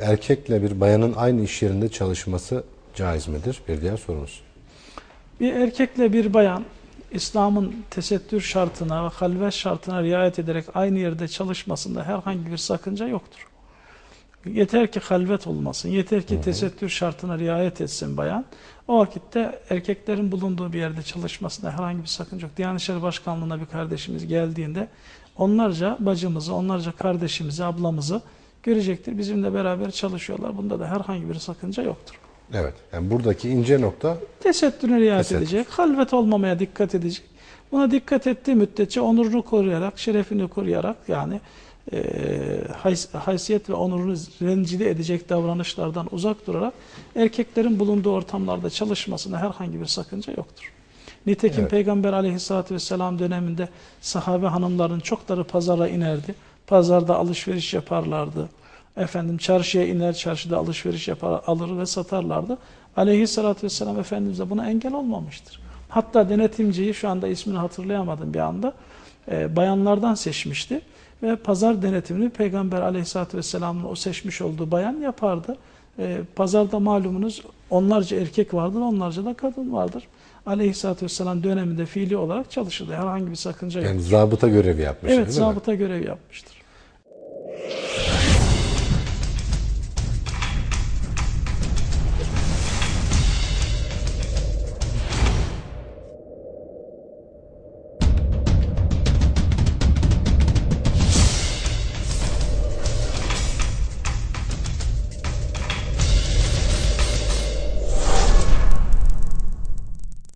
erkekle bir bayanın aynı iş yerinde çalışması caiz midir? Bir diğer sorumuz. Bir erkekle bir bayan İslam'ın tesettür şartına ve halvet şartına riayet ederek aynı yerde çalışmasında herhangi bir sakınca yoktur. Yeter ki halvet olmasın, yeter ki tesettür şartına riayet etsin bayan. O vakitte erkeklerin bulunduğu bir yerde çalışmasında herhangi bir sakınca yok. Diyanet İşleri Başkanlığı'na bir kardeşimiz geldiğinde onlarca bacımızı, onlarca kardeşimizi, ablamızı görecektir. Bizimle beraber çalışıyorlar. Bunda da herhangi bir sakınca yoktur. Evet. Yani buradaki ince nokta Tesettürüne riayet Tesettür. edecek, halvet olmamaya dikkat edecek. Buna dikkat ettiği müddetçe onurunu koruyarak, şerefini koruyarak yani e, hays- haysiyet ve onurunu rencide edecek davranışlardan uzak durarak erkeklerin bulunduğu ortamlarda çalışmasına herhangi bir sakınca yoktur. Nitekim Evet. Peygamber aleyhissalatü vesselam döneminde sahabe hanımların çokları pazara inerdi. Pazarda alışveriş yaparlardı. Efendim çarşıya iner, çarşıda alışveriş yapar, alır ve satarlardı. Aleyhissalatü vesselam Efendimiz de buna engel olmamıştır. Hatta denetimciyi şu anda ismini hatırlayamadım bir anda e, bayanlardan seçmişti. Ve pazar denetimini Peygamber aleyhissalatü vesselamın o seçmiş olduğu bayan yapardı. E, pazarda malumunuz onlarca erkek vardır, onlarca da kadın vardır. Aleyhissalatü vesselam döneminde fiili olarak çalışırdı. Herhangi bir sakınca yok. yani zabıta görevi yapmış. Evet, mi? zabıta görev yapmıştır.